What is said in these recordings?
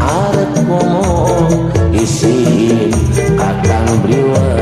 arep ngomong isin akan beriwa.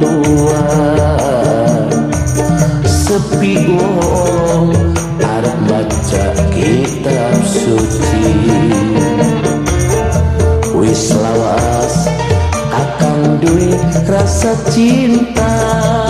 dua Sepi gorong Arab baca kitab suci. Wis lawas akan duit rasa cinta.